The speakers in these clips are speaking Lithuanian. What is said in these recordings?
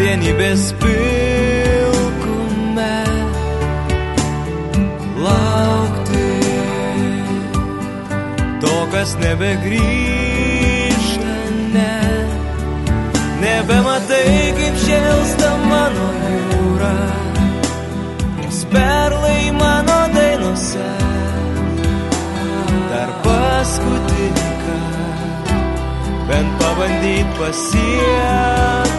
kasdienybės pilkume, laukti to, kas nebegrįžta, ne. Nebematai, kaip šėlsta mano jūra, jos perlai mano dainose. Dar paskutinį kartą, bent pabandyt pasiekti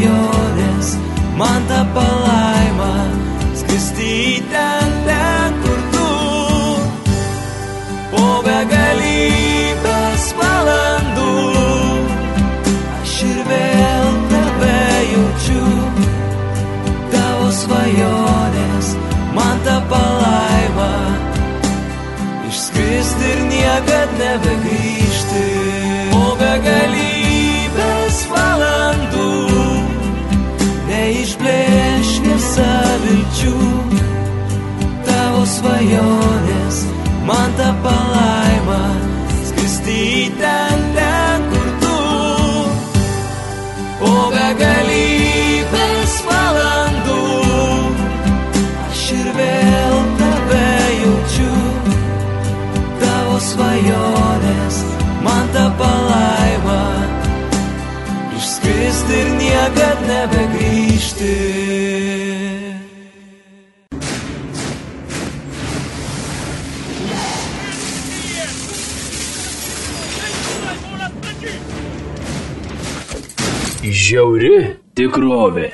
svajonės, man ta palaima, skristi ten, ten, kur tu. Po begalybės valandų aš ir vėl tave jaučiu. Tavo svajonės, man ta palaima, išskristi ir niekad nebegrįžti. Po begalybės svajonės, man ta palaima, skristi į ten, ten, kur tu. Po begalybės valandų aš ir vėl tave jaučiu. Tavo svajonės, man ta palaima, išskristi ir niekad nebegrįžti. Žiauri tikrovė.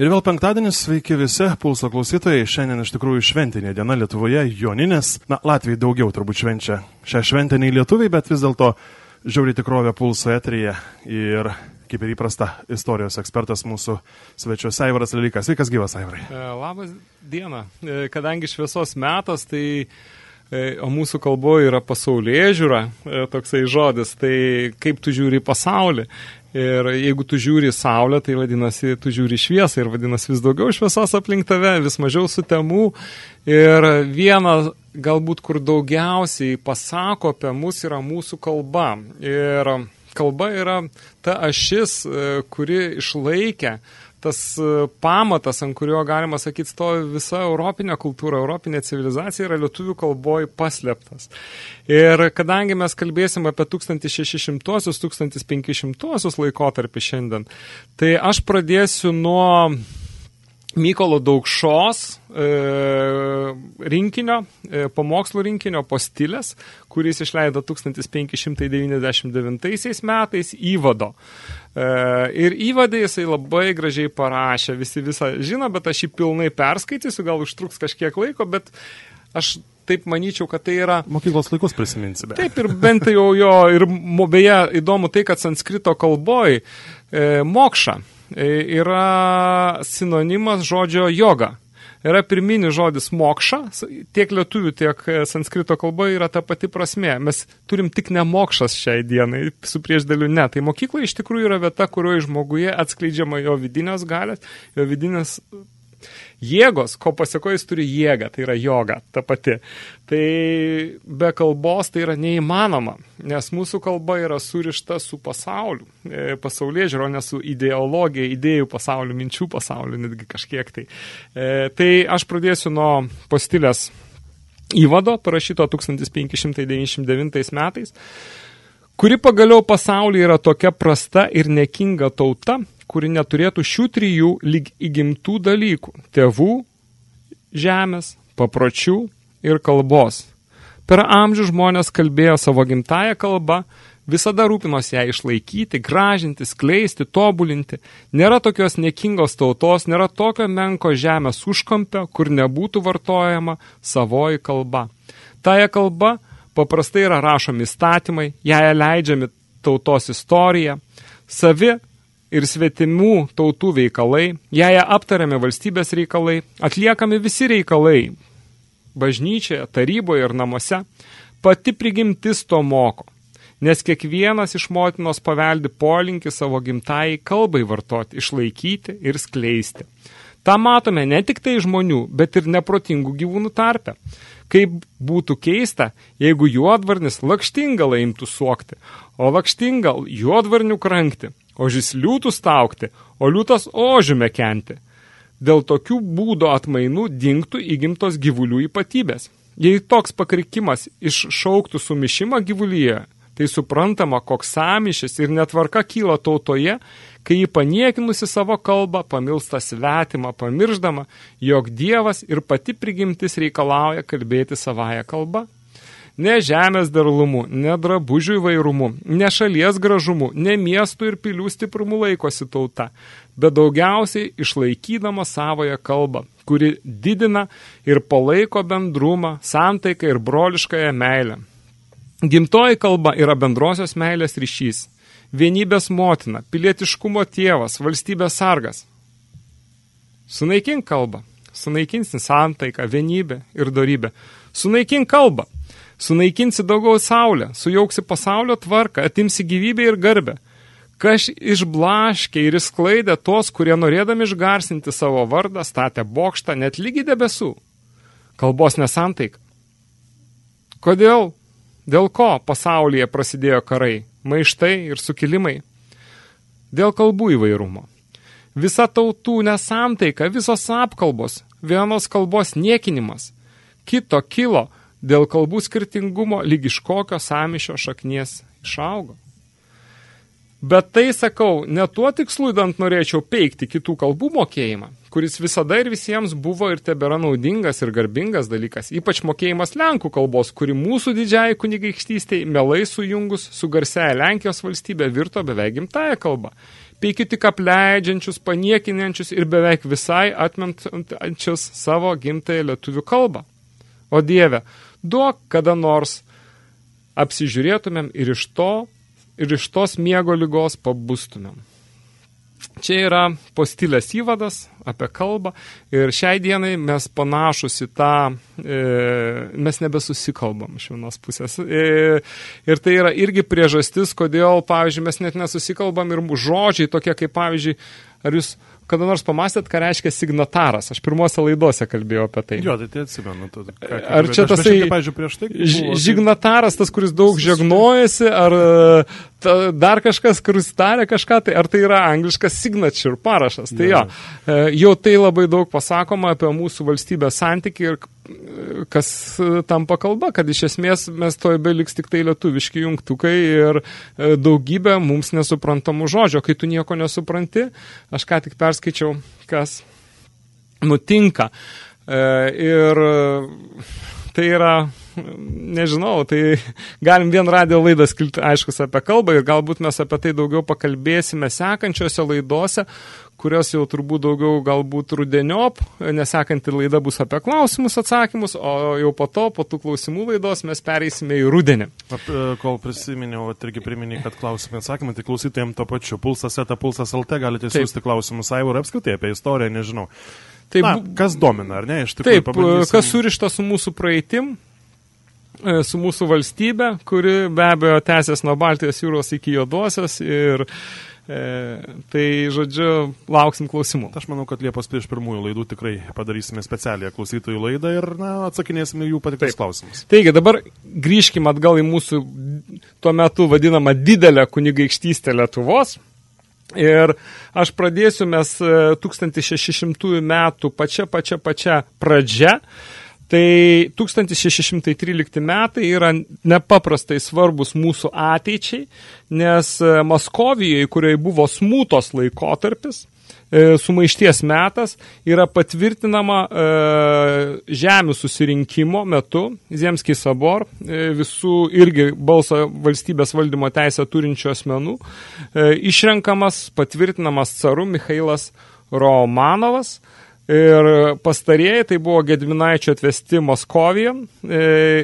Ir vėl penktadienis, sveiki visi, pulso klausytojai. Šiandien iš tikrųjų šventinė diena Lietuvoje, Joninės. Na, Latvijai daugiau turbūt švenčia šią šventę nei lietuviai, bet vis dėlto žiauri tikrovė pulso etrija. Ir kaip ir įprasta, istorijos ekspertas mūsų svečiuose Aivaras Lelykas. Sveikas gyvas, Aivarai. E, Labas diena. E, Kadangi šviesos metas, tai o mūsų kalboje yra pasaulyje žiūra, toksai žodis, tai kaip tu žiūri į pasaulį. Ir jeigu tu žiūri į saulę, tai vadinasi, tu žiūri šviesą ir vadinasi vis daugiau šviesos aplink tave, vis mažiau sutemų. Ir viena, galbūt kur daugiausiai pasako apie mus yra mūsų kalba. Ir kalba yra ta ašis, e, kuri išlaikė tas e, pamatas, ant kurio galima sakyti stovi visa europinė kultūra, europinė civilizacija yra lietuvių kalboje paslėptas. Ir kadangi mes kalbėsim apie 1600-1500 laikotarpį šiandien, tai aš pradėsiu nuo Mykolo Daukšos e, rinkinio, e, pamokslų rinkinio postilės, kuris išleido 1599 metais įvado. E, ir įvadai jisai labai gražiai parašė, visi visą žino, bet aš jį pilnai perskaitysiu, gal užtruks kažkiek laiko, bet aš taip manyčiau, kad tai yra... Mokyklos laikus prisiminsime. Taip ir bent jau jo, ir beje įdomu tai, kad sanskrito kalboj e, mokša e, yra sinonimas žodžio joga. Yra pirminis žodis mokša, tiek lietuvių, tiek e, sanskrito kalba yra ta pati prasme. Mes turim tik nemokšas šiai dienai, su priešdėliu ne. Tai mokykla iš tikrųjų yra vieta, kurioje žmoguje atskleidžiama jo vidinės galės, jo vidinės jėgos, ko pasako jis turi jėgą, tai yra joga, ta pati. Tai be kalbos tai yra neįmanoma, nes mūsų kalba yra surišta su pasauliu, e, pasaulyje žiūro, ne su ideologija, idėjų pasauliu, minčių pasauliu, netgi kažkiek tai. E, tai aš pradėsiu nuo postilės įvado, parašyto 1599 metais, kuri pagaliau pasaulyje yra tokia prasta ir nekinga tauta, kuri neturėtų šių trijų lyg įgimtų dalykų – tėvų, žemės, papročių ir kalbos. Per amžių žmonės kalbėjo savo gimtają kalbą, visada rūpinos ją išlaikyti, gražinti, skleisti, tobulinti. Nėra tokios nekingos tautos, nėra tokio menko žemės užkampio, kur nebūtų vartojama savoji kalba. Taja kalba paprastai yra rašomi įstatymai, ją leidžiami tautos istorija, savi ir svetimų tautų veikalai, jei aptariami valstybės reikalai, atliekami visi reikalai, bažnyčioje, taryboje ir namuose, pati prigimtis to moko, nes kiekvienas iš motinos paveldi polinkį savo gimtai kalbai vartoti, išlaikyti ir skleisti. Ta matome ne tik tai žmonių, bet ir neprotingų gyvūnų tarpe. Kaip būtų keista, jeigu juodvarnis lakštingalą imtų suokti, o lakštingal juodvarnių krankti, ožis liūtų staukti, o liūtas ožime kenti. Dėl tokių būdo atmainų dinktų įgimtos gyvulių ypatybės. Jei toks pakrikimas iššauktų sumišimą gyvulyje, tai suprantama, koks samišis ir netvarka kyla tautoje, kai jį paniekinusi savo kalbą, pamilsta svetimą, pamirždama, jog Dievas ir pati prigimtis reikalauja kalbėti savąją kalbą ne žemės derlumu, ne drabužių įvairumu, ne šalies gražumu, ne miestų ir pilių stiprumu laikosi tauta, bet daugiausiai išlaikydama savoją kalbą, kuri didina ir palaiko bendrumą, santaiką ir broliškąją meilę. Gimtoji kalba yra bendrosios meilės ryšys, vienybės motina, pilietiškumo tėvas, valstybės sargas. Sunaikink kalbą, sunaikinsi santaiką, vienybę ir dorybę. Sunaikink kalbą, sunaikinsi daugiau saulę, sujauksi pasaulio tvarką, atimsi gyvybę ir garbę. Kaž išblaškė ir išsklaidė tos, kurie norėdami išgarsinti savo vardą, statė bokštą net lygiai debesų. Kalbos nesantaik. Kodėl? Dėl ko pasaulyje prasidėjo karai, maištai ir sukilimai? Dėl kalbų įvairumo. Visa tautų nesantaika, visos apkalbos, vienos kalbos niekinimas. Kito kilo dėl kalbų skirtingumo lyg iš kokio samišio šaknies išaugo. Bet tai, sakau, ne tuo tikslu įdant norėčiau peikti kitų kalbų mokėjimą, kuris visada ir visiems buvo ir tebėra naudingas ir garbingas dalykas, ypač mokėjimas lenkų kalbos, kuri mūsų didžiai kunigaikštystėj melai sujungus su garsiaja Lenkijos valstybė virto beveik gimtają kalbą. Peikit tik apleidžiančius, paniekinančius ir beveik visai atmentančius savo gimtąją lietuvių kalbą. O Dieve, duok kada nors apsižiūrėtumėm ir iš to, ir iš tos miego lygos pabustumėm. Čia yra postilės įvadas apie kalbą ir šiai dienai mes panašus į tą, e, mes nebesusikalbam iš vienos pusės. E, ir tai yra irgi priežastis, kodėl, pavyzdžiui, mes net nesusikalbam ir žodžiai tokie kaip, pavyzdžiui, ar jūs kada nors pamastėt, ką reiškia signataras? Aš pirmose laidose kalbėjau apie tai. Jo, tai tai atsimenu. Tu, ką, ar čia tas, tai? Buvo, žignataras, tas, kuris daug žegnojasi, ar ta, dar kažkas, kuris tarė kažką, tai ar tai yra angliškas signature parašas. Tai jo, jo, jau tai labai daug pasakoma apie mūsų valstybės santyki ir kas tampa kalba, kad iš esmės mes toje beliks tik tai lietuviški jungtukai ir e, daugybė mums nesuprantamų žodžio. Kai tu nieko nesupranti, aš ką tik perskaičiau, kas nutinka. E, ir tai yra nežinau, tai galim vien radio laidą skilti, aiškus, apie kalbą ir galbūt mes apie tai daugiau pakalbėsime sekančiose laidose, kurios jau turbūt daugiau galbūt rudeniop, nesekanti laida bus apie klausimus, atsakymus, o jau po to, po tų klausimų laidos mes pereisime į rudenį. Ap, e, kol prisiminiau, irgi priminėjai, kad klausimai atsakymai, tai klausytojams to pačiu. Pulsas eta pulsas LT galite siūsti klausimus Aivor apskritai apie istoriją, nežinau. Tai Na, kas domina, ar ne? Iš tikrųjų, Taip, pabandysim- kas surišta su mūsų praeitim, e, su mūsų valstybė, kuri be abejo tęsės nuo Baltijos jūros iki Juodosios ir e, tai, žodžiu, lauksim klausimų. Aš manau, kad Liepos prieš pirmųjų laidų tikrai padarysime specialią klausytojų laidą ir na, atsakinėsime jų patiktus klausimus. Taigi, dabar grįžkime atgal į mūsų tuo metu vadinamą didelę kunigaikštystę Lietuvos. Ir aš pradėsiu mes e, 1600 metų pačia, pačia, pačia pradžia. Tai 1613 metai yra nepaprastai svarbus mūsų ateičiai, nes e, Maskovijoje, kurioje buvo smūtos laikotarpis, e, sumaišties metas yra patvirtinama e, žemių susirinkimo metu, Zemskiai Sabor, visų irgi balso valstybės valdymo teisę turinčių asmenų, išrenkamas, patvirtinamas caru Mikhailas Romanovas. Ir pastarėjai tai buvo Gedminaičio atvesti Moskoviją e,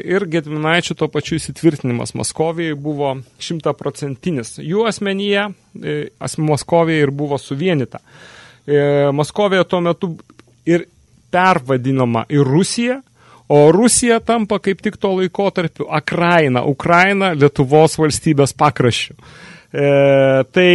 ir Gedminaičio to pačiu įsitvirtinimas Moskovijai buvo šimtaprocentinis. Jų asmenyje e, Moskovija ir buvo suvienita. E, Moskovija tuo metu ir pervadinama į Rusiją, o Rusija tampa kaip tik to laikotarpiu Akraina, Ukraina Lietuvos valstybės pakraščių. E, tai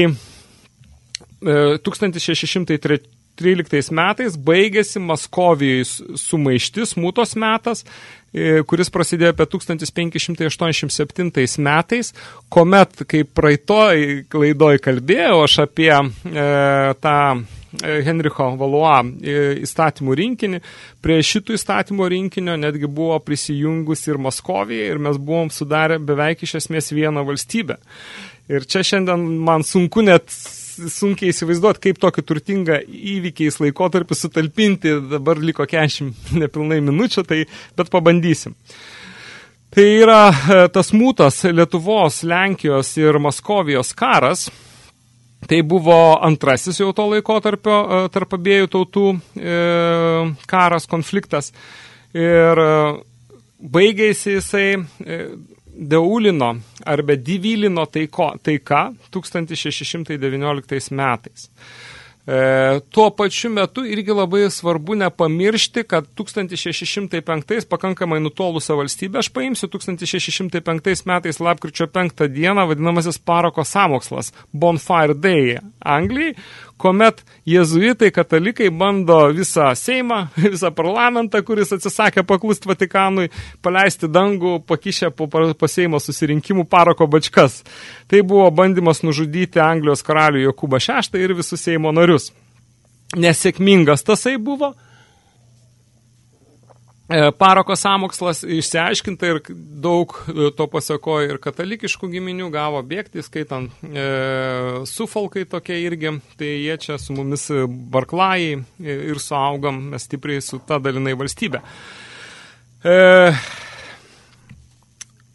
1603 13 metais baigėsi Maskovijoje sumaištis, mutos metas, e, kuris prasidėjo apie 1587 metais, kuomet, kaip praeitoj laidoj kalbėjau aš apie e, tą e, Henricho Valua e, įstatymų rinkinį. Prie šitų įstatymų rinkinio netgi buvo prisijungus ir Maskovija ir mes buvom sudarę beveik iš esmės vieną valstybę. Ir čia šiandien man sunku net sunkiai įsivaizduoti, kaip tokį turtingą įvykiais laikotarpį sutalpinti, dabar liko 40 nepilnai minučių, tai bet pabandysim. Tai yra e, tas mūtas Lietuvos, Lenkijos ir Maskovijos karas. Tai buvo antrasis jau to laikotarpio e, tarp abiejų tautų e, karas, konfliktas. Ir baigėsi jisai Deulino arba Divylino taiko, taika 1619 metais. E, tuo pačiu metu irgi labai svarbu nepamiršti, kad 1605 pakankamai nutolusią valstybę aš paimsiu 1605 metais lapkričio 5 dieną vadinamasis paroko samokslas Bonfire Day Anglijai, kuomet jezuitai katalikai bando visą Seimą, visą parlamentą, kuris atsisakė paklusti Vatikanui, paleisti dangų, pakišę po, po Seimo susirinkimų paroko bačkas. Tai buvo bandymas nužudyti Anglijos karalių Jokūbą VI ir visus Seimo narius. Nesėkmingas tasai buvo, E, Paroko samokslas išsiaiškinta ir daug e, to pasakojo ir katalikiškų giminių gavo bėgti, skaitant e, sufalkai tokie irgi, tai jie čia su mumis barklajai ir suaugam mes stipriai su ta dalinai valstybė. E,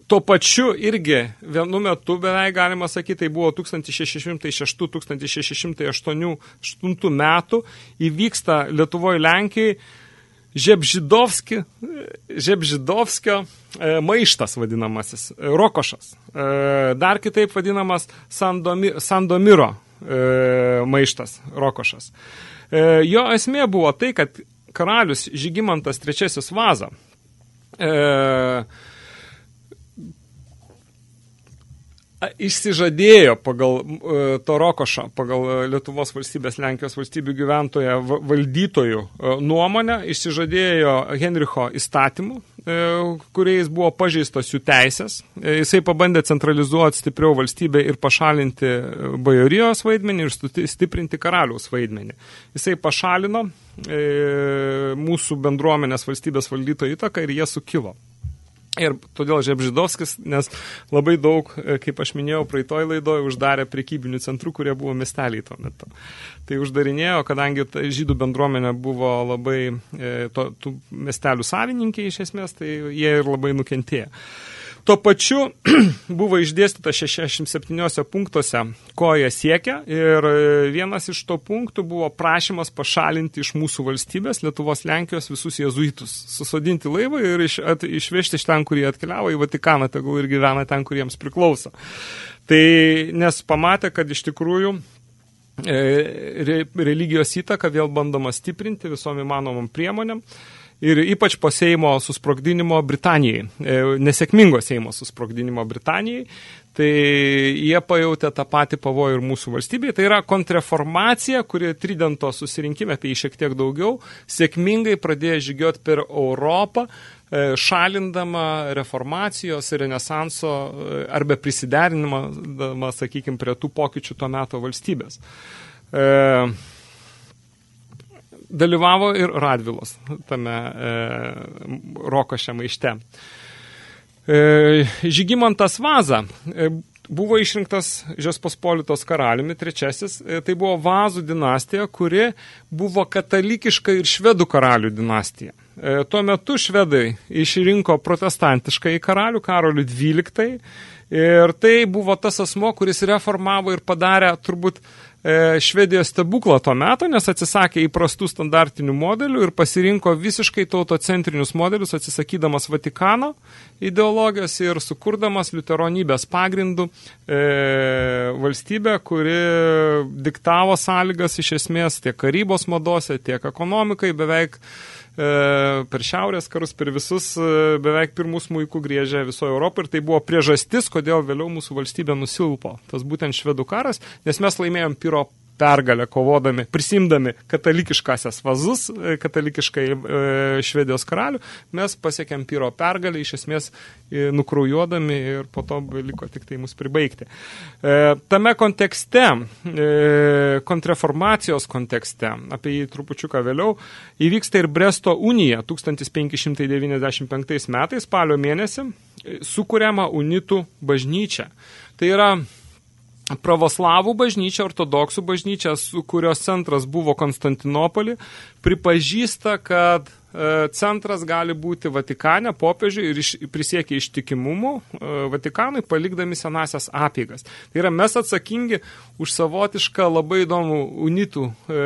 Tuo pačiu irgi vienu metu beveik galima sakyti, tai buvo 1606-1608 metų įvyksta Lietuvoje Lenkijai Žebžidovski, Žebžidovskio e, maištas vadinamasis, e, Rokošas. E, dar kitaip vadinamas Sandomi, Sandomiro e, maištas, Rokošas. E, jo esmė buvo tai, kad karalius Žygimantas III Vaza e, išsižadėjo pagal uh, to Rokošą, pagal uh, Lietuvos valstybės Lenkijos valstybių gyventoją va- valdytojų uh, nuomonę, išsižadėjo Henricho įstatymų, uh, kuriais buvo pažeistos jų teisės. Uh, jisai pabandė centralizuoti stipriau valstybę ir pašalinti uh, bajorijos vaidmenį ir stiprinti karaliaus vaidmenį. Jisai pašalino uh, mūsų bendruomenės valstybės valdytojų įtaką ir jie sukilo. Ir todėl Žebžidovskis, nes labai daug, e, kaip aš minėjau, praeitoj laidoje uždarė prekybinių centrų, kurie buvo miesteliai tuo metu. Tai uždarinėjo, kadangi ta žydų bendruomenė buvo labai e, to, tų miestelių savininkai iš esmės, tai jie ir labai nukentėjo. Tuo pačiu buvo išdėstyta 67 punktuose, ko jie siekia ir e, vienas iš to punktų buvo prašymas pašalinti iš mūsų valstybės Lietuvos Lenkijos visus jezuitus, susodinti laivą ir iš, at, išvežti iš ten, kur jie atkeliavo į Vatikaną, tegul ir gyvena ten, kur jiems priklauso. Tai nes pamatė, kad iš tikrųjų re, religijos įtaka vėl bandoma stiprinti visom įmanomam priemonėm. Ir ypač po Seimo susprogdinimo Britanijai, e, nesėkmingo Seimo susprogdinimo Britanijai, tai jie pajautė tą patį pavojų ir mūsų valstybėje. Tai yra kontreformacija, kuri Tridento susirinkime, apie jį šiek tiek daugiau, sėkmingai pradėjo žygioti per Europą, e, šalindama reformacijos ir renesanso e, arba prisiderinimą, sakykime, prie tų pokyčių to meto valstybės. E, dalyvavo ir Radvilos tame e, Rokoše maište. E, Žygimantas Vaza e, buvo išrinktas Žespospolitos karaliumi trečiasis. E, tai buvo Vazų dinastija, kuri buvo katalikiška ir švedų karalių dinastija. E, tuo metu švedai išrinko protestantiškai karalių Karolių XII ir tai buvo tas asmo, kuris reformavo ir padarė turbūt Švedijos stebuklą to meto, nes atsisakė įprastų standartinių modelių ir pasirinko visiškai tautocentrinius modelius, atsisakydamas Vatikano ideologijos ir sukurdamas liuteronybės pagrindų e, valstybę, kuri diktavo sąlygas iš esmės tiek karybos madose, tiek ekonomikai beveik E, per šiaurės karus, per visus e, beveik pirmus muikų grėžė visoje Europoje ir tai buvo priežastis, kodėl vėliau mūsų valstybė nusilpo. Tas būtent švedų karas, nes mes laimėjom piro pergalę kovodami, prisimdami katalikiškasias vazus, e, katalikiškai e, švedijos karalių, mes pasiekėm pyro pergalę, iš esmės e, nukraujuodami ir po to liko tik tai mus pribaigti. E, tame kontekste, e, kontreformacijos kontekste, apie jį trupučiuką vėliau, įvyksta ir Bresto unija 1595 metais, spalio mėnesį, e, sukuriama unitų bažnyčia. Tai yra pravoslavų bažnyčia, ortodoksų bažnyčia, kurios centras buvo Konstantinopolį, pripažįsta, kad e, centras gali būti Vatikane, popiežiui ir iš, prisiekia ištikimumu e, Vatikanui, palikdami senasias apėgas. Tai yra, mes atsakingi už savotišką labai įdomų unitų e,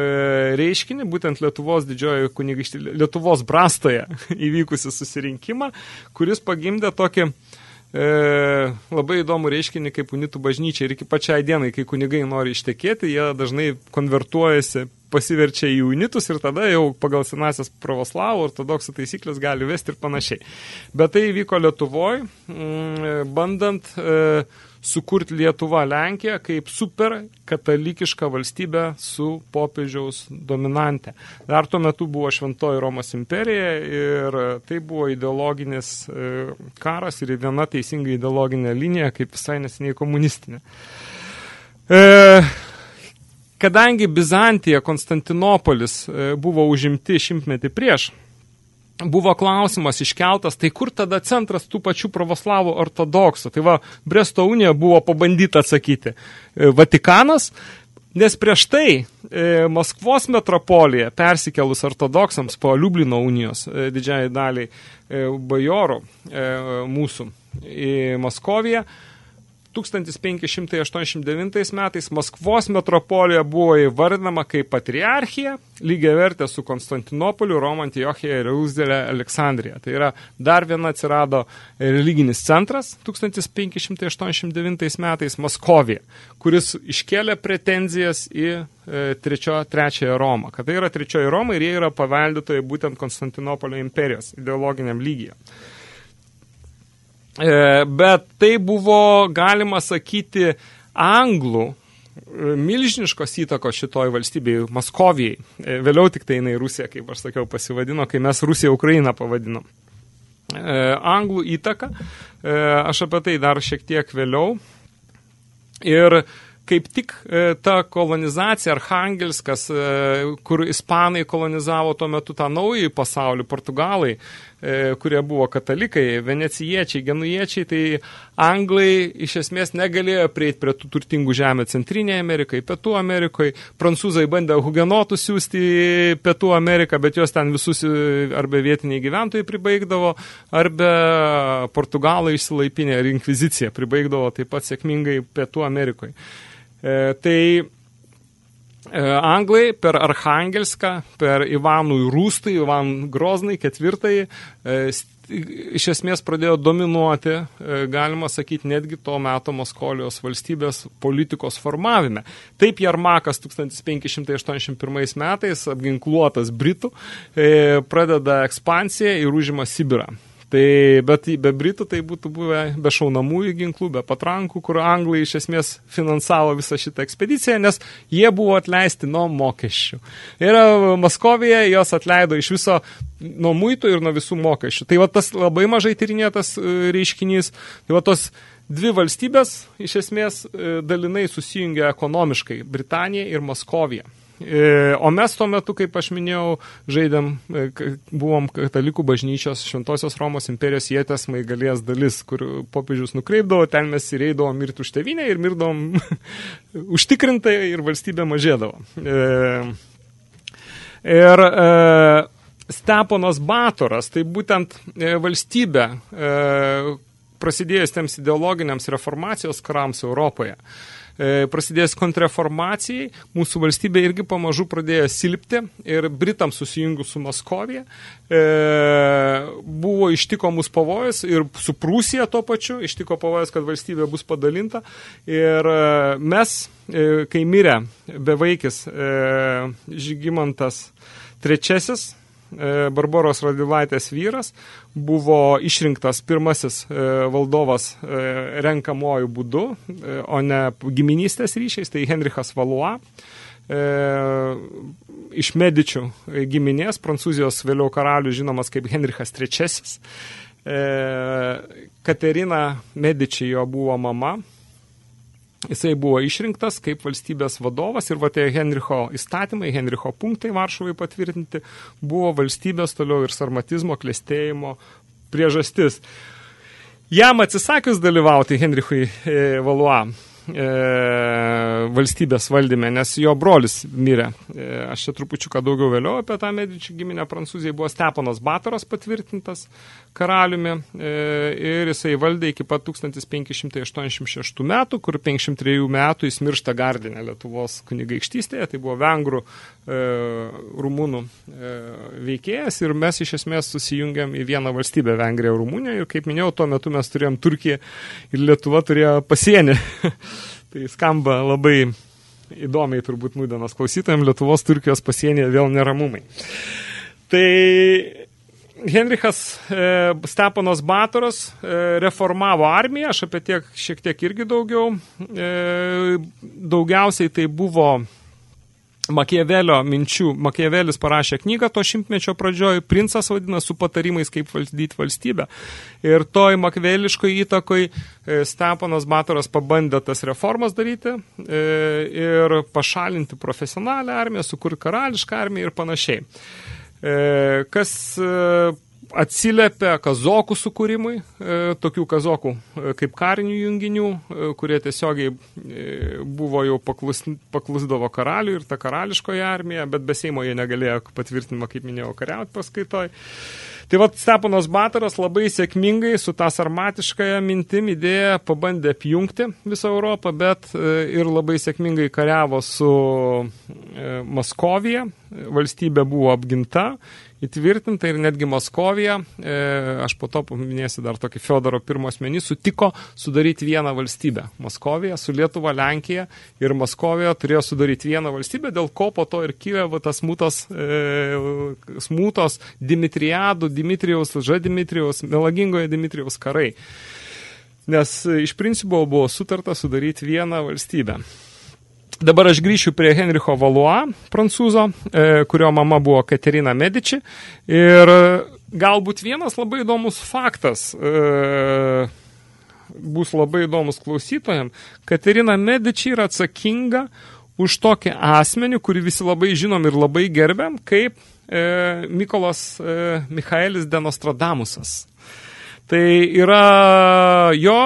reiškinį, būtent Lietuvos didžiojo kunigaštį, Lietuvos brastoje įvykusi susirinkimą, kuris pagimdė tokį e, labai įdomų reiškinį kaip unitų bažnyčia ir iki pačiai dienai, kai kunigai nori ištekėti, jie dažnai konvertuojasi, pasiverčia į unitus ir tada jau pagal senasias pravoslavų ortodoksų taisyklės gali vesti ir panašiai. Bet tai vyko Lietuvoje, bandant e, sukurti Lietuvą Lenkiją kaip super katalikišką valstybę su popiežiaus dominante. Dar tuo metu buvo Šventoji Romos imperija ir tai buvo ideologinis e, karas ir viena teisinga ideologinė linija, kaip visai nesiniai komunistinė. E, kadangi Bizantija, Konstantinopolis e, buvo užimti šimtmetį prieš, buvo klausimas iškeltas, tai kur tada centras tų pačių pravoslavų ortodoksų? Tai va, Bresto unija buvo pabandyta atsakyti. E, Vatikanas, nes prieš tai e, Maskvos metropolija persikelus ortodoksams po Liublino unijos e, didžiai daliai e, bajorų e, mūsų į Maskoviją, 1589 metais Maskvos metropolija buvo įvardinama kaip patriarchija, lygiai vertė su Konstantinopoliu, Roma, Antiochija ir Jeruzalė, Aleksandrija. Tai yra dar viena atsirado religinis centras 1589 metais Maskovija, kuris iškėlė pretenzijas į e, trečio, trečiąją Romą. Kad tai yra trečioji Roma ir jie yra paveldėtojai būtent Konstantinopolio imperijos ideologiniam lygyje. E, bet tai buvo, galima sakyti, anglų e, milžiniškos įtakos šitoj valstybėje, Maskovijai. E, vėliau tik tai jinai Rusija, kaip aš sakiau, pasivadino, kai mes Rusiją Ukrainą pavadinom. Anglų įtaka, aš apie tai dar šiek tiek vėliau. Ir kaip tik e, ta kolonizacija, Arhangelskas, e, kur ispanai kolonizavo tuo metu tą naująjį pasaulį, portugalai, e, kurie buvo katalikai, venecijiečiai, genujiečiai, tai anglai iš esmės negalėjo prieiti prie tų turtingų žemę Centrinėje Amerikai, Pietų Amerikoje, prancūzai bandė hugenotus siūsti į Pietų Ameriką, bet jos ten visus arba vietiniai gyventojai pribaigdavo, arba portugalai išsilaipinė ir inkvizicija pribaigdavo taip pat sėkmingai Pietų Amerikoje. E, tai e, Anglai per Arhangelską, per Ivanų Rūstai, Ivan Groznai ketvirtai, e, iš esmės pradėjo dominuoti, e, galima sakyti, netgi to meto Maskolijos valstybės politikos formavime. Taip Jarmakas 1581 metais, apginkluotas Britų, e, pradeda ekspansiją ir užima Sibirą. Tai, bet be Britų tai būtų buvę be šaunamųjų ginklų, be patrankų, kur Anglai iš esmės finansavo visą šitą ekspediciją, nes jie buvo atleisti nuo mokesčių. Ir Maskovija jos atleido iš viso nuo muitų ir nuo visų mokesčių. Tai va tas labai mažai tyrinėtas e, reiškinys. Tai va tos dvi valstybės iš esmės e, dalinai susijungia ekonomiškai – Britanija ir Maskovija. E, o mes tuo metu, kaip aš minėjau, žaidėm, e, buvom katalikų bažnyčios Šventosios Romos imperijos jėtės maigalės dalis, kur popiežius nukreipdavo, ten mes įreidavom mirti už tevinę ir mirdavom užtikrintai ir valstybė mažėdavo. E, ir Steponas Batoras, tai būtent valstybė, prasidėjus tiems ideologiniams reformacijos karams Europoje, E, prasidėjęs kontrreformacijai, mūsų valstybė irgi pamažu pradėjo silpti ir Britams susijungus su Maskovija e, buvo ištiko mus pavojus ir su Prūsija to pačiu ištiko pavojus, kad valstybė bus padalinta. Ir e, mes, kai mirė bevaikis Žygimantas trečiasis, Barboros Radilaitės vyras, buvo išrinktas pirmasis e, valdovas e, renkamojų būdu, o ne giminystės ryšiais, tai Henrichas Valua iš Medičių giminės, Prancūzijos vėliau karalių žinomas kaip Henrichas III. Katerina Medičiai jo buvo mama, Jisai buvo išrinktas kaip valstybės vadovas ir va tie Henricho įstatymai, Henricho punktai Varšuvai patvirtinti buvo valstybės toliau ir sarmatizmo klėstėjimo priežastis. Jam atsisakius dalyvauti Henrichui e, Valua, e, valstybės valdyme, nes jo brolis mirė. E, aš čia trupučiuką daugiau vėliau apie tą medičių giminę Prancūzijai buvo Steponas Batoras patvirtintas karaliumi e, ir jisai valdė iki pat 1586 metų, kur 503 metų jis miršta Gardinė Lietuvos kunigaikštystėje, tai buvo vengrų e, rumunų e, veikėjas ir mes iš esmės susijungiam į vieną valstybę Vengriją Rumuniją ir kaip minėjau, tuo metu mes turėjom Turkiją ir Lietuva turėjo pasienį. Tai skamba labai įdomiai turbūt nudenas klausytojams Lietuvos Turkijos pasienyje vėl neramumai. Tai Henrichas e, Stepanas Batoras e, reformavo armiją, aš apie tiek šiek tiek irgi daugiau. E, daugiausiai tai buvo Makiavelio minčių. Makiavelis parašė knygą to šimtmečio pradžioj, princas vadina su patarimais, kaip valdyti valstybę. Ir toj makveliškoj įtakoj e, Stepanas Batoras pabandė tas reformas daryti e, ir pašalinti profesionalią armiją, sukurti karališką armiją ir panašiai. E, kas atsiliepia kazokų sukūrimui, e, tokių kazokų e, kaip karinių junginių, e, kurie tiesiogiai buvo jau paklus, paklusdavo karaliui ir ta karališkoje armija, bet be Seimo jie negalėjo patvirtinimą, kaip minėjau, kariauti paskaitoj. Tai vat Steponas Bataras labai sėkmingai su tą sarmatiškąją mintim idėją pabandė apjungti visą Europą, bet ir labai sėkmingai kariavo su Maskovija, valstybė buvo apginta įtvirtinta ir netgi Moskovija, e, aš po to paminėsiu dar tokį Fiodoro pirmos menį, sutiko sudaryti vieną valstybę. Moskovija su Lietuva, Lenkija ir Moskovija turėjo sudaryti vieną valstybę, dėl ko po to ir kyvė va, tas smūtos, e, smūtos Dimitriadų, Dimitrijaus, Žadimitrijaus, melagingoje Dimitrijaus karai. Nes iš principo buvo sutarta sudaryti vieną valstybę. Dabar aš grįšiu prie Henricho Valua, prancūzo, e, kurio mama buvo Katerina Medici. Ir galbūt vienas labai įdomus faktas e, bus labai įdomus klausytojams. Katerina Medici yra atsakinga už tokį asmenį, kurį visi labai žinom ir labai gerbiam, kaip e, Mikolas e, Michaelis Denostradamusas. Tai yra jo,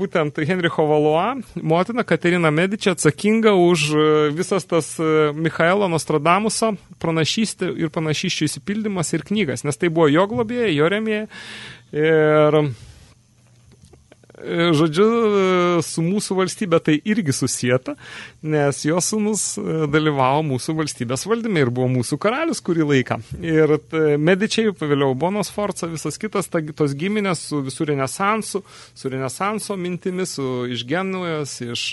būtent Henricho Valua, motina Katerina Medičia atsakinga už e, visas tas e, Michaelo Nostradamuso pranašystė ir panašyščių įsipildymas ir knygas, nes tai buvo jo globėja, jo remėja. Ir žodžiu, e, su mūsų valstybė tai irgi susijęta, nes jos sunus e, dalyvavo mūsų valstybės valdyme ir buvo mūsų karalius kurį laiką. Ir medičiai, vėliau Bonos Forca, visas kitas, ta, tos giminės su visų renesansu, su renesanso mintimis, su iš Genujos, iš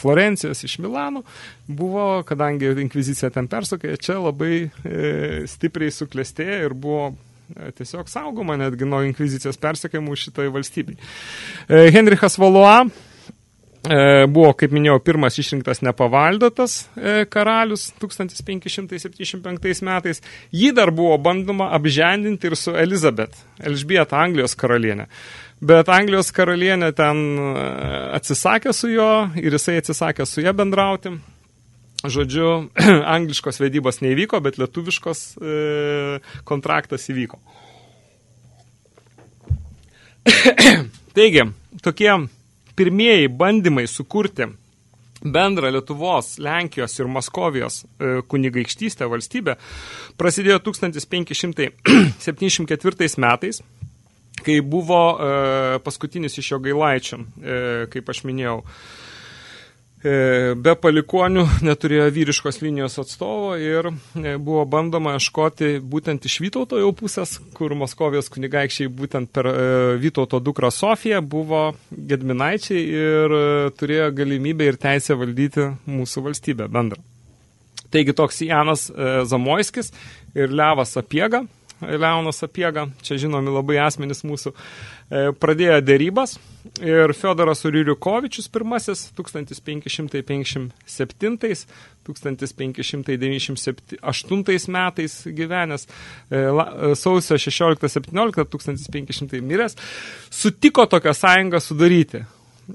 Florencijos, iš Milano, buvo, kadangi inkvizicija ten persokė, čia labai e, stipriai suklestėjo ir buvo E, tiesiog saugoma netgi nuo inkvizicijos persekėjimų šitoj valstybei. E, Henrichas Valua e, buvo, kaip minėjau, pirmas išrinktas nepavaldotas karalius 1575 metais. Jį dar buvo bandoma apžendinti ir su Elizabet, Elžbieta Anglijos karalienė. Bet Anglijos karalienė ten atsisakė su jo ir jisai atsisakė su ją bendrauti. Žodžiu, angliškos vedybos neįvyko, bet lietuviškos e, kontraktas įvyko. Taigi, tokie pirmieji bandymai sukurti bendrą Lietuvos, Lenkijos ir Maskovijos e, kunigaikštystę valstybę prasidėjo 1574 metais, kai buvo e, paskutinis iš jo gailaičių, e, kaip aš minėjau, E, be palikonių neturėjo vyriškos linijos atstovo ir e, buvo bandoma ieškoti būtent iš Vytauto jau pusės, kur Moskovijos kunigaikščiai būtent per e, Vytauto dukrą Sofiją buvo gedminaičiai ir turėjo galimybę ir teisę valdyti mūsų valstybę bendrą. Taigi toks Janas Zamoiskis ir Levas Apiega, Leonas Apiega, čia žinomi labai asmenys mūsų, pradėjo dėrybas Ir Fiodoras Uririukovičius pirmasis 1577-1598 metais gyvenęs, e, e, sausio 16-17-1500 miręs, sutiko tokią sąjungą sudaryti.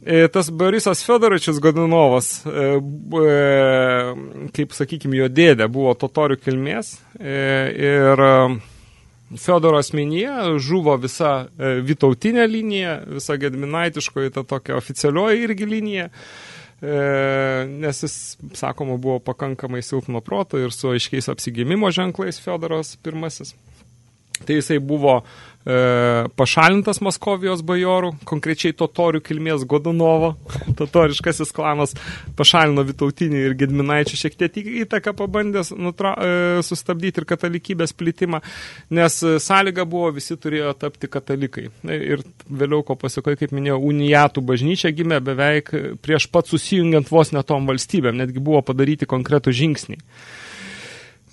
E, tas Borisas Fedorovičius Godunovas, kaip sakykime, jo dėdė, buvo totorių kilmės ir Fiodoro asmenyje žuvo visa e, Vitautinė linija, visa Gedminaitiškoji, ta tokia oficialioji irgi linija, e, nes jis, sakoma, buvo pakankamai silpno proto ir su aiškiais apsigimimo ženklais Fiodoras pirmasis. Tai jisai buvo pašalintas Maskovijos bajorų, konkrečiai totorių kilmės Godunovo, totoriškasis klanas pašalino Vitautinį ir Gedminaičių šiek tiek įtaką pabandęs nutra, e, sustabdyti ir katalikybės plitimą, nes e, sąlyga buvo, visi turėjo tapti katalikai. E, ir vėliau, ko pasikoja, kaip minėjau, unijatų bažnyčia gimė beveik prieš pat susijungiant vos netom valstybėm, netgi buvo padaryti konkretų žingsniai.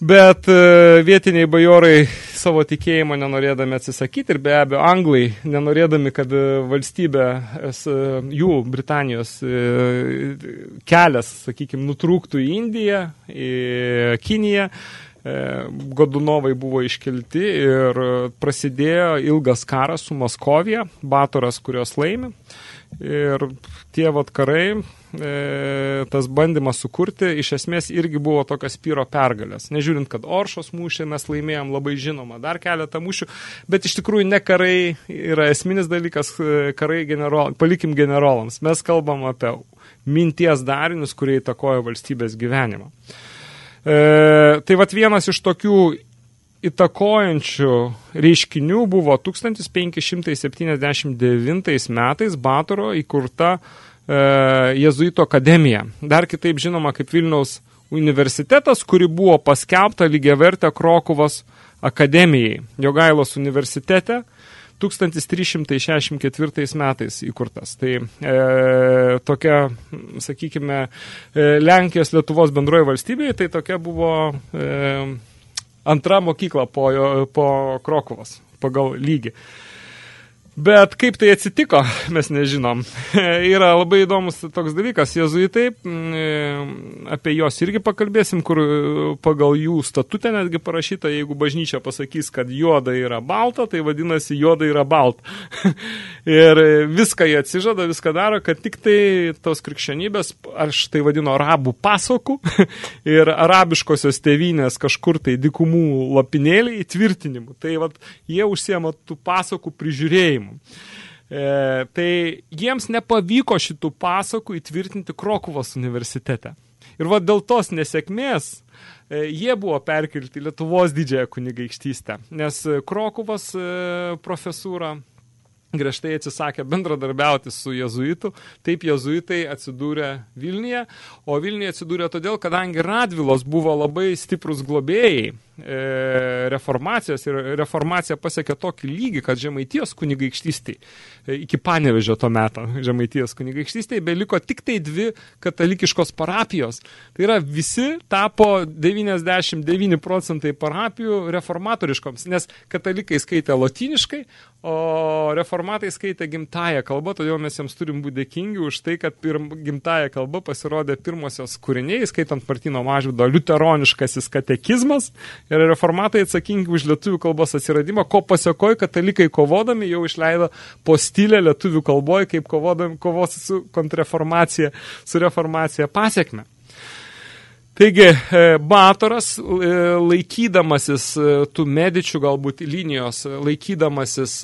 Bet e, vietiniai bajorai savo tikėjimo nenorėdami atsisakyti ir be abejo anglai, nenorėdami, kad e, valstybė, e, jų Britanijos kelias, sakykime, nutrūktų į Indiją, į Kiniją, Godunovai buvo iškelti ir prasidėjo ilgas karas su Moskovija, Batoras, kurios laimi. Ir tie vat karai, e, tas bandymas sukurti, iš esmės irgi buvo tokios pyro pergalės. Nežiūrint, kad Oršos mūšį mes laimėjom labai žinoma, dar keletą mūšių, bet iš tikrųjų ne karai yra esminis dalykas, e, karai generol, palikim generolams. Mes kalbam apie minties darinius, kurie įtakoja valstybės gyvenimą. E, tai vat vienas iš tokių įtakojančių reiškinių buvo 1579 metais Batoro įkurta e, Jėzuito akademija. Dar kitaip žinoma kaip Vilniaus universitetas, kuri buvo paskelbta lygiavertė Krokuvos akademijai. Jogailos universitete 1364 metais įkurtas. Tai e, tokia, sakykime, e, Lenkijos Lietuvos bendroji valstybėje, tai tokia buvo e, antra mokykla po, po Krokovos pagal lygį. Bet kaip tai atsitiko, mes nežinom. Yra labai įdomus toks dalykas, jezuitai, mm, apie jos irgi pakalbėsim, kur pagal jų statutę netgi parašyta, jeigu bažnyčia pasakys, kad juoda yra balta, tai vadinasi juoda yra balta. ir viską jie atsižada, viską daro, kad tik tai tos krikščionybės, aš tai vadinu arabų pasokų ir arabiškosios tėvynės kažkur tai dikumų lapinėliai įtvirtinimu. Tai vat, jie užsiema tų pasokų prižiūrėjimų tyrimų. E, tai jiems nepavyko šitų pasakų įtvirtinti Krokuvos universitete. Ir va dėl tos nesėkmės e, jie buvo perkelti Lietuvos didžiąją kunigaikštystę, nes Krokuvos e, profesūra griežtai atsisakė bendradarbiauti su jezuitu, taip jezuitai atsidūrė Vilniuje, o Vilniuje atsidūrė todėl, kadangi Radvilos buvo labai stiprus globėjai reformacijos ir reformacija pasiekė tokį lygį, kad žemaitijos kunigaikštystiai, e, iki panevežio to meto žemaitijos kunigaikštystiai, beliko tik tai dvi katalikiškos parapijos. Tai yra visi tapo 99 procentai parapijų reformatoriškoms, nes katalikai skaitė latiniškai, o reformatai skaitė gimtają kalbą, todėl mes jiems turim būti dėkingi už tai, kad pirm, gimtają kalbą pasirodė pirmosios kūriniai, skaitant Martino Mažvido liuteroniškasis katekizmas, ir reformatai atsakingi už lietuvių kalbos atsiradimą, ko pasiekoja katalikai kovodami jau išleido postilę lietuvių kalboje, kaip kovodami, kovos su kontrreformacija, su reformacija pasiekme. Taigi, e, Batoras e, laikydamasis e, tų medičių galbūt linijos, laikydamasis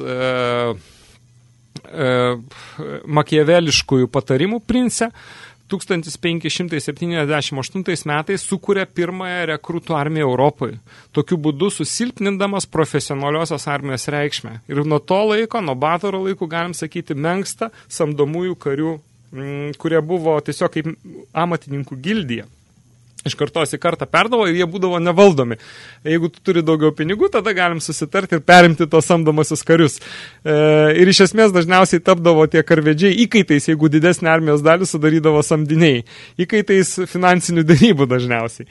makiaveliškųjų patarimų prince, 1578 metais sukūrė pirmąją rekrutų armiją Europoje, tokiu būdu susilpnindamas profesionaliosios armijos reikšmę. Ir nuo to laiko, nuo Batoro laikų, galim sakyti, menksta samdomųjų karių, m, kurie buvo tiesiog kaip amatininkų gildija iš kartos į kartą perdavo ir jie būdavo nevaldomi. Jeigu tu turi daugiau pinigų, tada galim susitarti ir perimti tos samdomasius karius. E, ir iš esmės dažniausiai tapdavo tie karvedžiai įkaitais, jeigu didesnė armijos dalį sudarydavo samdiniai. Įkaitais finansinių darybų dažniausiai.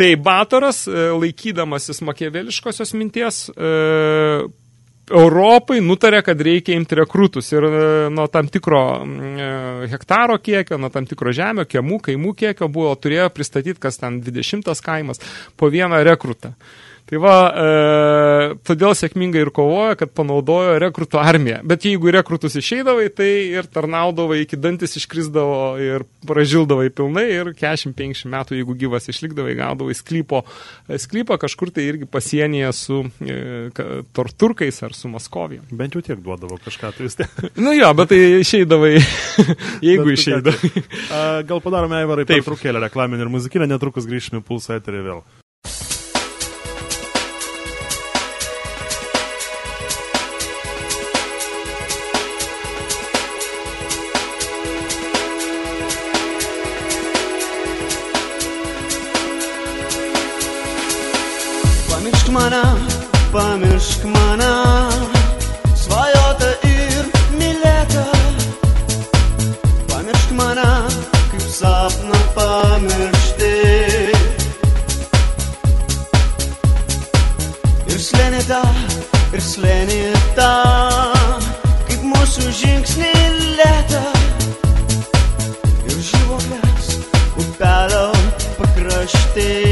Tai Batoras, e, laikydamasis makiaveliškosios minties, e, Europai nutarė, kad reikia imti rekrutus ir e, nuo tam tikro e, hektaro kiekio, nuo tam tikro žemio, kiemų, kaimų kiekio buvo, turėjo pristatyti, kas ten 20 kaimas, po vieną rekrutą. Tai va, e, todėl sėkmingai ir kovoja, kad panaudojo rekrutų armiją. Bet jeigu rekrutus išeidavai, tai ir tarnaudavai iki dantis iškrisdavo ir pražildavai pilnai ir 40-50 metų, jeigu gyvas išlikdavai, gaudavai sklypo, sklypą kažkur tai irgi pasienyje su e, torturkais ar su Maskovija. Bent jau tiek duodavo kažką, tai vis tiek. nu jo, bet tai išeidavai, jeigu išeidavai. Gal padarome, Aivarai, pertraukėlę reklaminę ir muzikinę, netrukus grįžime į pulsą eterį vėl. Slėnita, ir slėnita, kaip mūsų žingsniai lėta. Ir živoklės upelio pakraštė.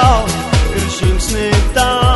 dal, er zien snit.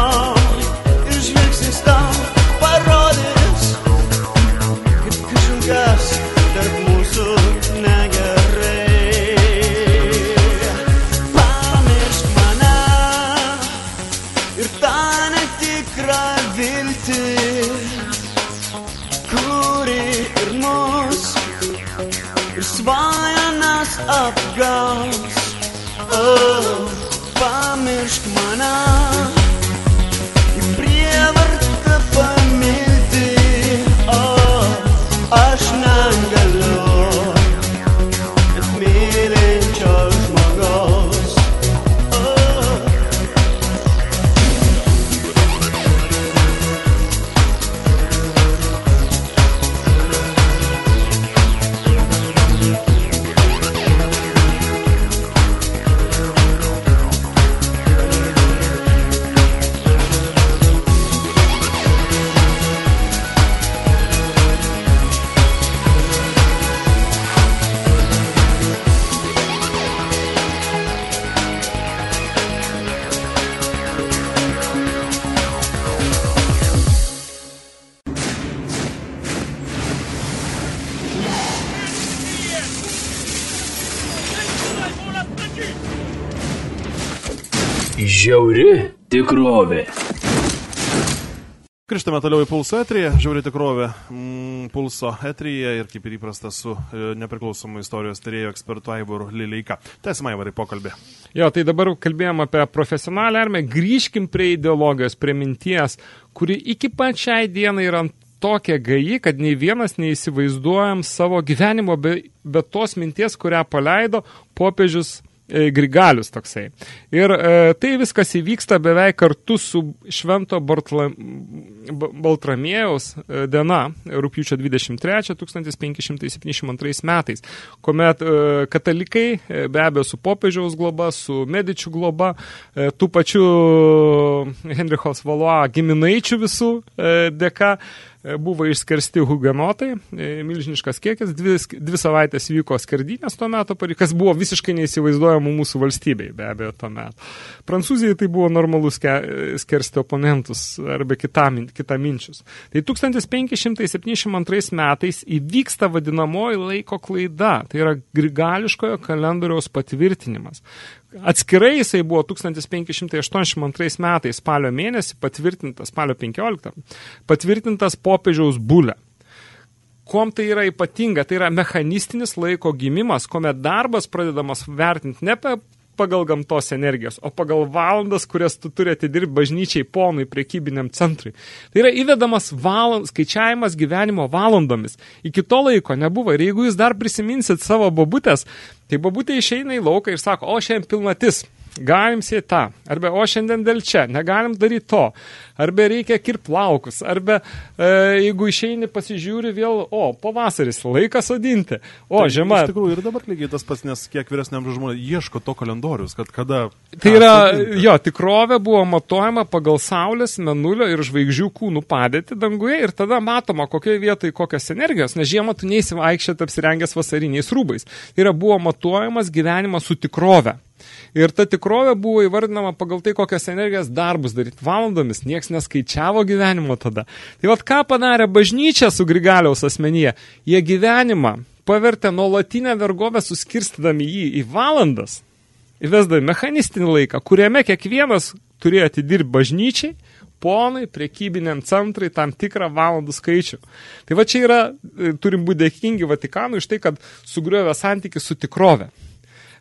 Grįžtame toliau į pulso etriją, žiauri tikrovė mm, pulso etriją ir kaip ir įprasta su e, nepriklausomu istorijos tyrėjų ekspertu Aivaru Lileika. Tęsime Aivarai pokalbį. Jo, tai dabar kalbėjom apie profesionalią armiją, grįžkim prie ideologijos, prie minties, kuri iki pat šiai dienai yra tokia gai, kad nei vienas neįsivaizduojam savo gyvenimo be, be tos minties, kurią paleido popiežius Grigalius toksai. Ir e, tai viskas įvyksta beveik kartu su Švento Bartla, B- Baltramiejaus e, diena, rūpiučio 23 1572 metais, kuomet e, katalikai, e, be abejo, su popiežiaus globa, su medičių globa, e, tų pačių Henrichos Valois giminaičių visų e, dėka, e, buvo išskersti hugenotai, e, milžiniškas kiekis, dvi, dvi savaitės vyko skerdynės tuo metu, kas buvo visiškai neįsivaizduojama mūsų valstybei, be abejo, tuo metu. Prancūzijai tai buvo normalus ke, skersti oponentus arba kitamin, kitaminčius. Tai 1572 metais įvyksta vadinamoji laiko klaida, tai yra grigališkojo kalendoriaus patvirtinimas. Atskirai jisai buvo 1582 metais spalio mėnesį patvirtintas, spalio 15, patvirtintas popiežiaus bulė. Kom tai yra ypatinga? Tai yra mechanistinis laiko gimimas, kuomet darbas pradedamas vertinti ne pe- pagal gamtos energijos, o pagal valandas, kurias tu turi atidirbti bažnyčiai ponui priekybiniam centrui. Tai yra įvedamas valand, skaičiavimas gyvenimo valandomis. Iki to laiko nebuvo. Ir jeigu jūs dar prisiminsit savo babutės, tai babutė išeina į lauką ir sako, o šiandien pilnatis. Galim sėti tą, arba o šiandien dėl čia, negalim daryti to, arba reikia kirp plaukus, arba e, jeigu išeini pasižiūri vėl, o pavasaris, laikas sodinti, o žiema, Iš tikrųjų ir dabar lygiai tas pats, nes kiek vyresniam žmonės ieško to kalendorius, kad kada... Tai yra, sodinti. jo, tikrovė buvo matuojama pagal Saulės, Menulio ir žvaigždžių kūnų padėti danguje ir tada matoma, kokioje vietoje kokios energijos, nes žiemą tu neįsivaikščiat apsirengęs vasariniais rūbais. Tai yra, buvo matuojamas gyvenimas su tikrove. Ir ta tikrovė buvo įvardinama pagal tai, kokias energijas darbus daryti. Valandomis nieks neskaičiavo gyvenimo tada. Tai vad ką padarė bažnyčia su Grigaliaus asmenyje? Jie gyvenimą pavertė nuolatinę vergovę suskirstydami jį į valandas įvesdami mechanistinį laiką, kuriame kiekvienas turėjo atidirbti bažnyčiai, ponai, priekybiniam centrai tam tikrą valandų skaičių. Tai va čia yra, e, turim būti dėkingi Vatikanui iš tai, kad sugriovė santykių su tikrove.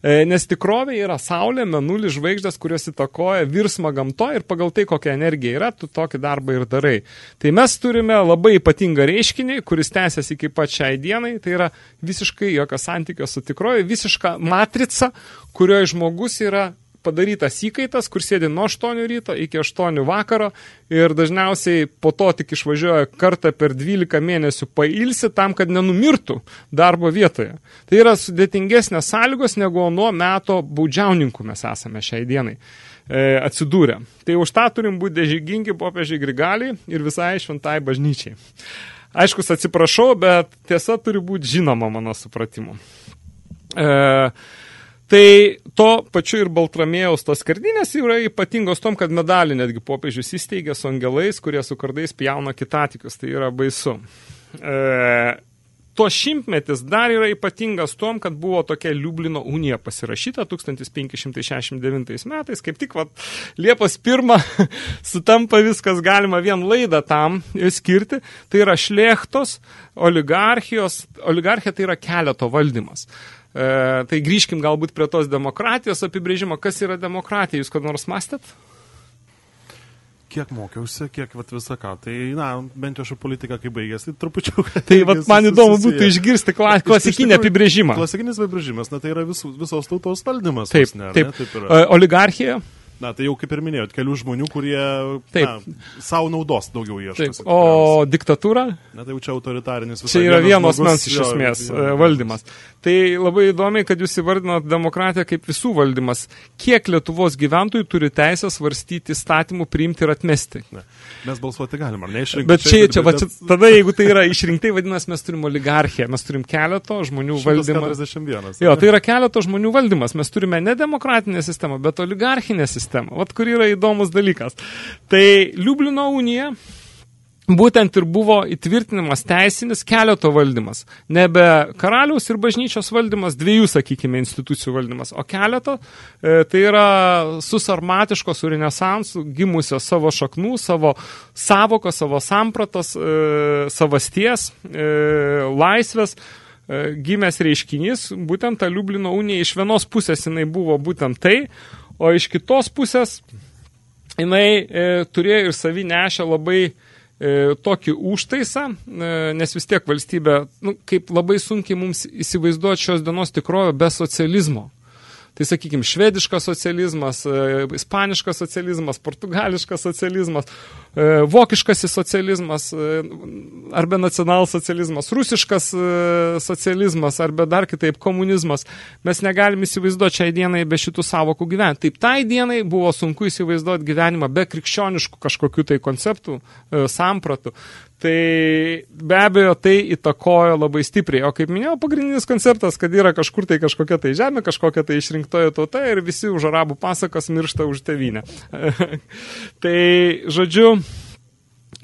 E, Nes tikrovė yra Saulė, Menulis, žvaigždės, kurios įtakoja virsmą gamto ir pagal tai, kokia energija yra, tu tokį darbą ir darai. Tai mes turime labai ypatingą reiškinį, kuris tęsiasi iki pat šiai dienai, tai yra visiškai jokio santykio su tikrovė, visiška matrica, kurioje žmogus yra padarytas įkaitas, kur sėdi nuo 8 ryto iki 8 vakaro ir dažniausiai po to tik išvažiuoja kartą per 12 mėnesių pailsi tam, kad nenumirtų darbo vietoje. Tai yra sudėtingesnės sąlygos negu nuo meto baudžiauninkų mes esame šiai dienai e, atsidūrę. Tai už tą turim būti dėžygingi popiežiai Grigaliai ir visai šventai bažnyčiai. Aiškus atsiprašau, bet tiesa turi būti žinoma mano supratimu. E, Tai to pačiu ir Baltramėjaus tos skardinės yra ypatingos tom, kad medalį netgi popiežius įsteigė su angelais, kurie su kardais pjauna kitatikius. Tai yra baisu. E, to šimtmetis dar yra ypatingas tom, kad buvo tokia Liublino unija pasirašyta 1569 metais, kaip tik vat, Liepos 1 sutampa viskas galima vien laidą tam skirti, tai yra šlechtos, oligarchijos, oligarchija tai yra keleto valdymas. E, tai grįžkim galbūt prie tos demokratijos apibrėžimo. Kas yra demokratija? Jūs kad nors mąstėt? kiek mokiausi, kiek vat, visą ką. Tai, na, bent jau ši politika, kai baigėsi, trupučiau. Tai vat, man įdomu būtų išgirsti kla klasikinį apibrėžimą. Klasikinis apibrėžimas, na, tai yra vis, visos tautos valdymas. Taip, ne, taip. Ne, taip yra. Oligarchija? Na, tai jau kaip ir minėjot, kelių žmonių, kurie Taip. na, savo naudos daugiau ieško. O diktatūra? Na, tai jau čia autoritarinis visas. Čia yra vienos mens iš esmės jo, jo, valdymas. Tai labai įdomiai, kad jūs įvardinot demokratiją kaip visų valdymas. Kiek Lietuvos gyventojų turi teisę svarstyti statymų, priimti ir atmesti? Ne. Mes balsuoti galim, ar ne išrinkti? Bet čia, čia, va, čia, tada, jeigu tai yra išrinktai, vadinasi, mes turim oligarchiją, mes turim keleto žmonių valdymą. 41. Jo, tai yra keleto žmonių valdymas. Mes turime ne demokratinę sistemą, bet oligarchinę sistemą sistemą. Vat kur yra įdomus dalykas. Tai Liublino unija būtent ir buvo įtvirtinimas teisinis keleto valdymas. Nebe karaliaus ir bažnyčios valdymas, dviejų, sakykime, institucijų valdymas, o keleto, e, tai yra susarmatiško su renesansu gimusio savo šaknų, savo savoko, savo sampratos, e, savasties, e, laisvės, e, gimęs reiškinys, būtent ta Liublino unija iš vienos pusės jinai buvo būtent tai, O iš kitos pusės jinai e, turėjo ir savi nešę labai e, tokį užtaisą, e, nes vis tiek valstybė, nu, kaip labai sunkiai mums įsivaizduoti šios dienos tikrovę be socializmo. Tai sakykime, švediškas socializmas, e, ispaniškas socializmas, portugališkas socializmas, e, vokiškasis socializmas, e, arba nacionalsocializmas, rusiškas socializmas, arba dar kitaip komunizmas. Mes negalim įsivaizduoti šiai dienai be šitų savokų gyventi. Taip, tai dienai buvo sunku įsivaizduoti gyvenimą be krikščioniškų kažkokių tai konceptų, sampratų. Tai be abejo tai įtakojo labai stipriai. O kaip minėjau, pagrindinis konceptas, kad yra kažkur tai kažkokia tai žemė, kažkokia tai išrinktoja tauta ir visi už arabų pasakas miršta už tevinę. tai, žodžiu,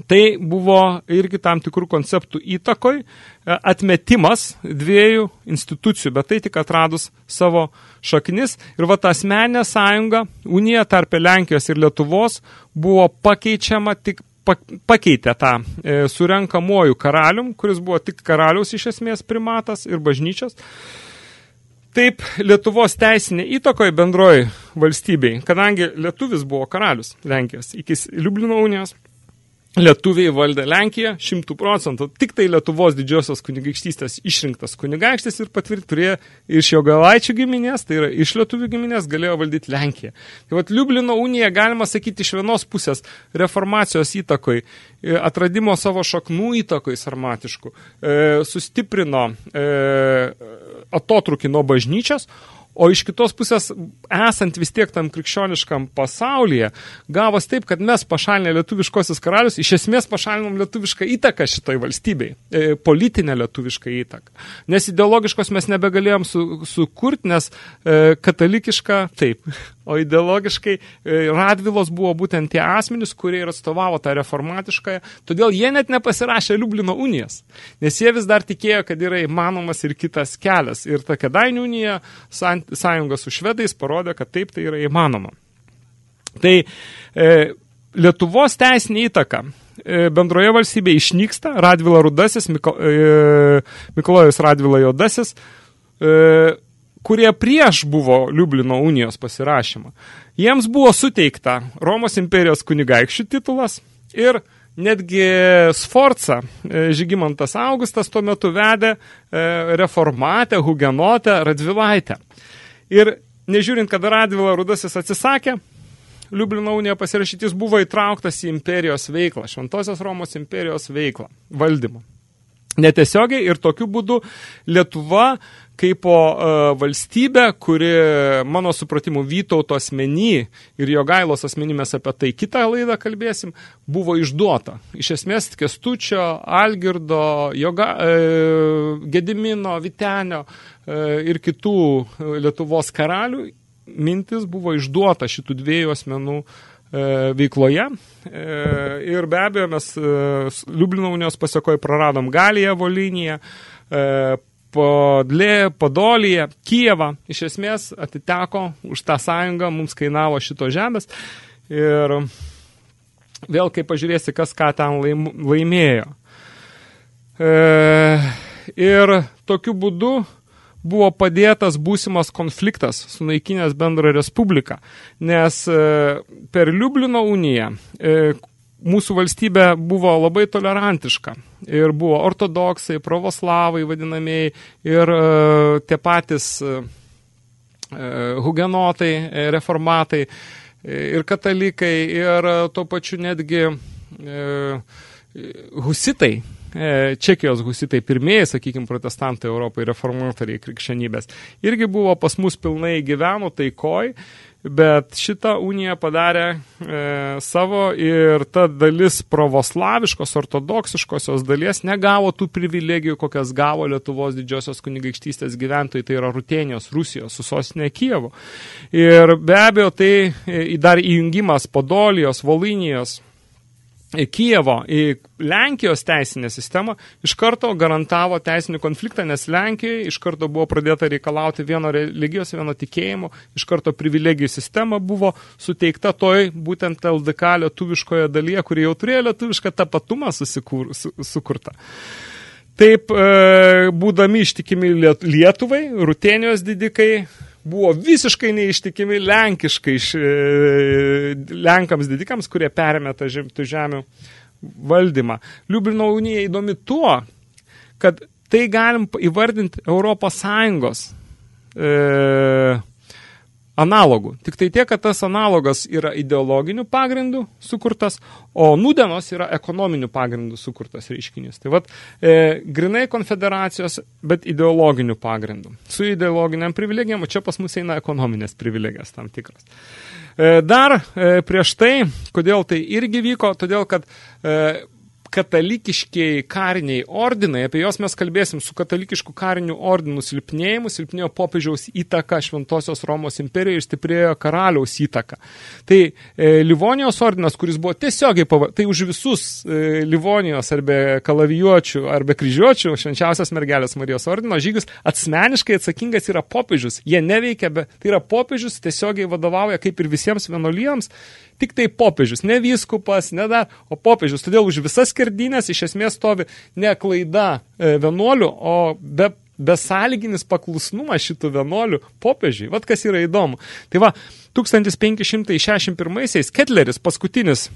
tai buvo irgi tam tikrų konceptų įtakoj, e, atmetimas dviejų institucijų, bet tai tik atradus savo šaknis. Ir va ta asmenė sąjunga, unija tarp Lenkijos ir Lietuvos buvo pakeičiama tik pakeitė tą e, surenkamuoju karalium, kuris buvo tik karaliaus iš esmės primatas ir bažnyčios. Taip, Lietuvos teisinė įtakoje bendroji valstybei, kadangi lietuvis buvo karalius Lenkijos iki Liublino unijos, Lietuviai valdė Lenkiją šimtų procentų. Tik tai Lietuvos didžiosios kunigaikštystės išrinktas kunigaikštis ir patvirturė iš jo galaičių giminės, tai yra iš lietuvių giminės, galėjo valdyti Lenkiją. Tai vat Liublino unija, galima sakyti, iš vienos pusės reformacijos įtakoj, e, atradimo savo šaknų įtakoj sarmatiškų, e, sustiprino e, atotrukį nuo bažnyčios, O iš kitos pusės, esant vis tiek tam krikščioniškam pasaulyje, gavos taip, kad mes pašalinę lietuviškosius karalius, iš esmės pašalinom lietuvišką įtaką šitoj valstybei, e, politinę lietuvišką įtaką. Nes ideologiškos mes nebegalėjom su, sukurti, nes e, katalikiška, taip, o ideologiškai e, Radvilos buvo būtent tie asmenys, kurie ir atstovavo tą reformatiškąją, todėl jie net nepasirašė Liublino unijas, nes jie vis dar tikėjo, kad yra įmanomas ir kitas kelias. Ir ta Kedainių unija, sąjunga su švedais parodė, kad taip tai yra įmanoma. Tai e, Lietuvos teisinė įtaka e, bendroje valstybėje išnyksta, Radvila Rudasis, Miko, e, Mikolojus Radvila Jodasis, e, kurie prieš buvo Liublino unijos pasirašymą. Jiems buvo suteikta Romos imperijos kunigaikščių titulas ir netgi Sforca, e, Žygimantas Augustas tuo metu vedė e, reformatę, hugenotę Radvilaitę. Ir nežiūrint, kad Radvila Rudasis atsisakė, Liublino unija pasirašytis buvo įtrauktas į imperijos veiklą, Šventosios Romos imperijos veiklą, valdymą. Netiesiogiai ir tokiu būdu Lietuva kaip po uh, valstybė, kuri mano supratimu Vytauto asmenį ir jo gailos asmenį mes apie tai kitą laidą kalbėsim, buvo išduota. Iš esmės Kestučio, Algirdo, Joga, uh, Gedimino, Vitenio uh, ir kitų Lietuvos karalių mintis buvo išduota šitų dviejų asmenų veikloje. Ir be abejo, mes Liublino unijos pasiekoje praradom Galiją, Voliniją, e, Podlė, Podolyje, Kijevą, iš esmės atiteko už tą sąjungą, mums kainavo šito žemės ir vėl, kai pažiūrėsi, kas ką ten laim, laimėjo. E, ir tokiu būdu buvo padėtas būsimas konfliktas sunaikinęs bendrą respubliką, nes e, per Liublino uniją e, mūsų valstybė buvo labai tolerantiška ir buvo ortodoksai, pravoslavai vadinamieji ir e, tie patys e, e hugenotai, reformatai ir katalikai ir tuo pačiu netgi husitai, Čekijos husitai pirmieji, sakykime, protestantai Europai, reformatoriai krikščionybės, irgi buvo pas mus pilnai gyveno taikoj bet šitą uniją padarė e, savo ir ta dalis pravoslaviškos, ortodoksiškosios dalies negavo tų privilegijų, kokias gavo Lietuvos didžiosios kunigaikštystės gyventojai, tai yra Rutenijos, Rusijos, su sostinė Kievo. Ir be abejo, tai e, dar įjungimas Podolijos, Volinijos, Kijevo į Lenkijos teisinę sistemą iš karto garantavo teisinį konfliktą, nes Lenkijoje iš karto buvo pradėta reikalauti vieno religijos, vieno tikėjimo, iš karto privilegijų sistema buvo suteikta toj būtent LDK lietuviškoje dalyje, kuri jau turėjo lietuvišką tapatumą susikur, su, sukurtą. Taip, e, būdami ištikimi Lietuvai, Rutenijos didikai buvo visiškai neištikimi lenkiškai iš, e, Lenkams didikams, kurie perėmė tą žem, žemių valdymą. Liublino unija įdomi tuo, kad tai galim įvardinti Europos Sąjungos e, analogų. Tik tai tiek, kad tas analogas yra ideologinių pagrindų sukurtas, o nudenos yra ekonominių pagrindų sukurtas reiškinys. Tai vat, e, grinai konfederacijos, bet ideologinių pagrindų. Su ideologiniam privilegijam, o čia pas mus eina ekonominės privilegijas tam tikras. E, dar e, prieš tai, kodėl tai irgi vyko, todėl kad e, katalikiškiai kariniai ordinai, apie juos mes kalbėsim su katalikiškų karinių ordinų silpnėjimu, silpnėjo popiežiaus įtaka Šventosios Romos imperijoje ir stiprėjo karaliaus įtaka. Tai e, Livonijos ordinas, kuris buvo tiesiogiai, pava... tai už visus e, Livonijos arba kalavijuočių arba kryžiuočių švenčiausias mergelės Marijos ordino žygius asmeniškai atsakingas yra popiežius. Jie neveikia, bet tai yra popiežius tiesiogiai vadovauja kaip ir visiems vienuolijams tik tai popiežius, ne vyskupas, ne dar, o popiežius. Todėl už visas skerdynės iš esmės stovi ne klaida e, vienuolių, o be besąlyginis paklusnumas šitų vienuolių popiežiui. Vat kas yra įdomu. Tai va, 1561-aisiais Ketleris, paskutinis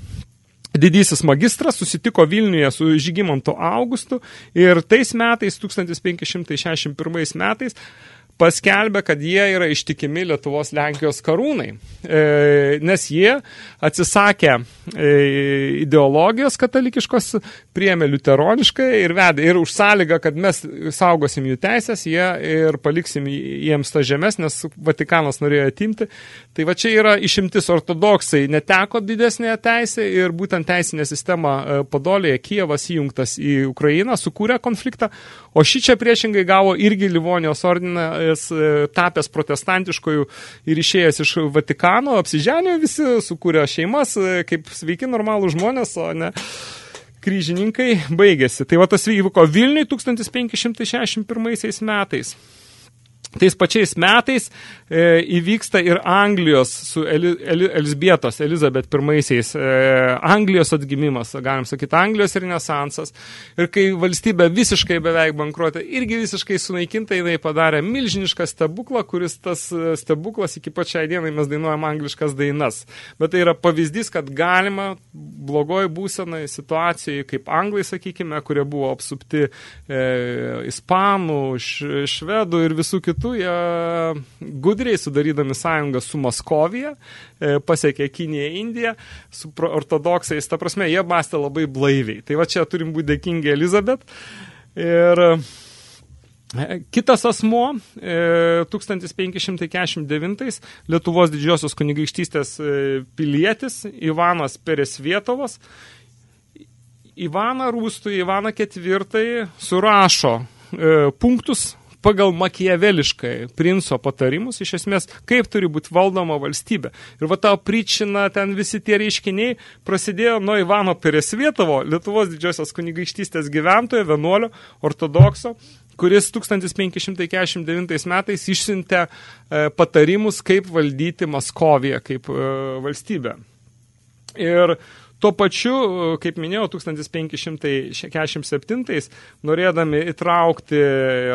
didysis magistras, susitiko Vilniuje su Žygimantu Augustu ir tais metais, 1561 metais, paskelbė, kad jie yra ištikimi Lietuvos Lenkijos karūnai, e, nes jie atsisakė e, ideologijos katalikiškos, priėmė liuteroniškai ir vedė ir už sąlygą, kad mes saugosim jų teisės, jie ir paliksim jiems tą žemės, nes Vatikanas norėjo atimti. Tai va čia yra išimtis ortodoksai, neteko didesnė teisė ir būtent teisinė sistema e, Podolėje, Kievas įjungtas į Ukrainą, sukūrė konfliktą, o ši čia priešingai gavo irgi Livonijos ordiną jis e, tapęs protestantiškojų ir išėjęs iš Vatikano, apsiženė visi, sukūrė šeimas, e, kaip sveiki normalų žmonės, o ne kryžininkai baigėsi. Tai va tas vyko Vilniui 1561 metais. Tais pačiais metais e, įvyksta ir Anglijos su Eli, Eli, Elisbietos, Elizabet pirmaisiais, e, Anglijos atgimimas, galim sakyti, Anglijos renesansas. Ir kai valstybė visiškai beveik bankruotė, irgi visiškai sunaikinta, jinai padarė milžinišką stebuklą, kuris tas e, stebuklas iki pačiai dienai mes dainuojam angliškas dainas. Bet tai yra pavyzdys, kad galima blogoj būsenai situacijai, kaip anglai, sakykime, kurie buvo apsupti e, ispanų, š, švedų ir visų kitų metu jie gudriai sudarydami sąjungą su Maskovija, e, pasiekė Kiniją, Indiją, su ortodoksais, ta prasme, jie mąstė labai blaiviai. Tai va čia turim būti dėkingi Elizabet. Ir e, Kitas asmuo, 1549 e, Lietuvos didžiosios kunigaikštystės pilietis Ivanas Peresvietovas, Ivaną Rūstų, Ivaną ketvirtai surašo punktus pagal makiaveliškai princo patarimus, iš esmės, kaip turi būti valdoma valstybė. Ir va tau pričina ten visi tie reiškiniai prasidėjo nuo Ivano Peresvietovo, Lietuvos didžiosios kunigaištystės gyventojo, vienuolio, ortodokso, kuris 1549 metais išsintė e, patarimus, kaip valdyti Maskoviją kaip e, valstybę. Ir Tuo pačiu, kaip minėjau, 1547 norėdami įtraukti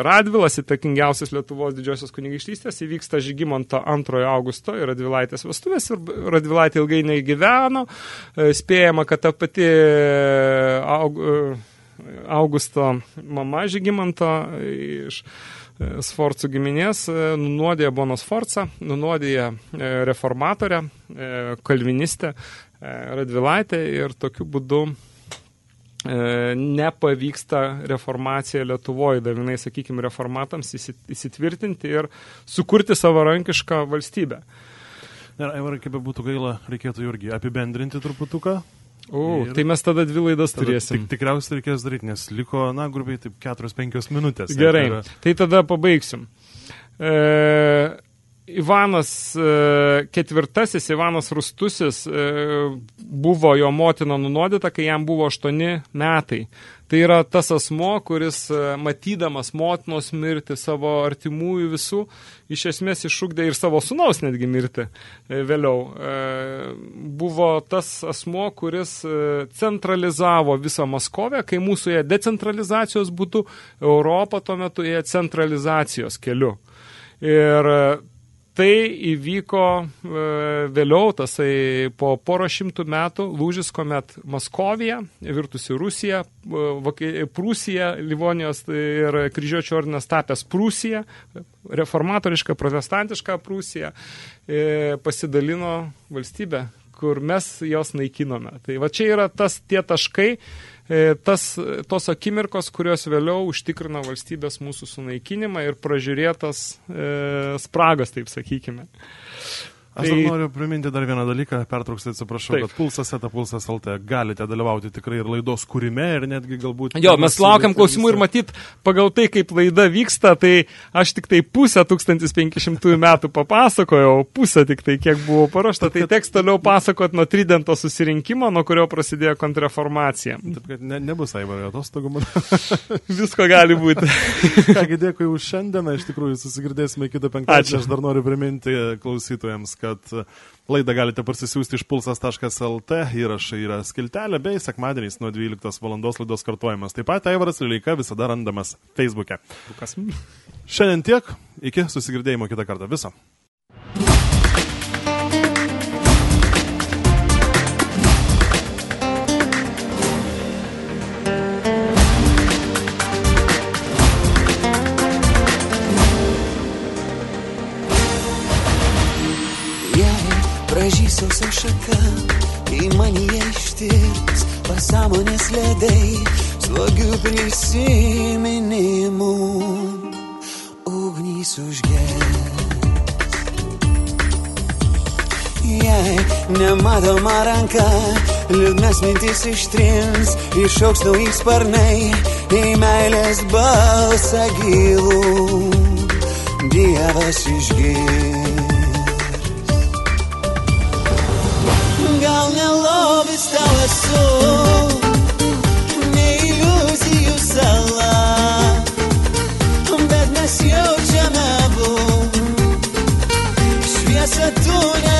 Radvilas, įtakingiausias Lietuvos didžiosios kunigaikštystės, įvyksta Žygimanto 2 augusto ir Radvilaitės vestuvės ir Radvilaitė ilgai neįgyveno. Spėjama, kad ta pati aug, Augusto mama Žygimanto iš Sforcų giminės nunuodė Bonos Forcą, nunuodė reformatorę, kalvinistę Radvilaitę ir tokiu būdu nepavyksta reformacija Lietuvoje, davinai, sakykime, reformatams įsitvirtinti ir sukurti savarankišką valstybę. Ir, Aivarai, kaip būtų gaila, reikėtų irgi apibendrinti truputuką. O, ir tai mes tada dvi laidas tada turėsim. Tik, tikriausiai reikės daryti, nes liko, na, grubiai taip 4-5 minutės. Gerai, Tai yra- tai tada pabaigsim. E, Ivanas e, ketvirtasis, Ivanas Rustusis, e, buvo jo motina nunuodyta, kai jam buvo 8 metai. Tai yra tas asmo, kuris e, matydamas motinos mirti savo artimųjų visų, iš esmės iššūkdė ir savo sunaus netgi mirti vėliau. Buvo tas asmo, kuris centralizavo visą Maskovę, kai mūsų ėjo decentralizacijos būtų, Europą tuo metu ėjo centralizacijos keliu. Ir tai įvyko e, vėliau, tasai po poro šimtų metų lūžis, kuomet Maskovija, virtusi Rusija, e, Prūsija, Livonijos ir kryžiuočio ordinas tapęs Prūsija, reformatoriška, protestantiška Prūsija, e, pasidalino valstybę kur mes jos naikinome. Tai va čia yra tas tie taškai, tas, tos akimirkos, kurios vėliau užtikrina valstybės mūsų sunaikinimą ir pražiūrėtas e, spragas, taip sakykime. Aš Tai- noriu priminti dar vieną dalyką, pertrauksiu, atsiprašau, Taip. bet pulsas eta pulsas LT galite dalyvauti tikrai ir laidos kūrime ir netgi galbūt... Jo, mes laukiam klausimų ir matyt, pagal tai, kaip laida vyksta, tai aš tik tai pusę 1500 metų papasakojau, pusę tik tai, kiek buvo paruošta, tai teks toliau pasakot nuo Tridento susirinkimo, nuo kurio prasidėjo kontrreformacija. Taip, kad ne, nebus aivario atostogų. man. Visko gali būti. Kągi, dėkui už šiandieną, iš tikrųjų susigirdėsime kitą penktadienį. Aš dar noriu priminti klausytojams, kad laidą galite parsisiųsti iš pulsas.lt, įrašai yra skiltelė, bei sekmadieniais nuo 12 val. laidos kartuojamas. Taip pat Aivaras Lileika visada randamas Facebook'e. Šiandien tiek, iki susigirdėjimo kitą kartą. Viso. Pražysausia šaka, kai manyje ištirps pasąmonės ledai, slogių prisiminimų, ugnys užgers. Jei nematoma ranka, liūdnas mintis ištrins, išauks nauji sparnai, į meilės balsą gilų, Dievas išgirs. Gal nelobis tau esu, ne iliuzijų sala, bet mes jaučiame abu šviesą tunelio gale.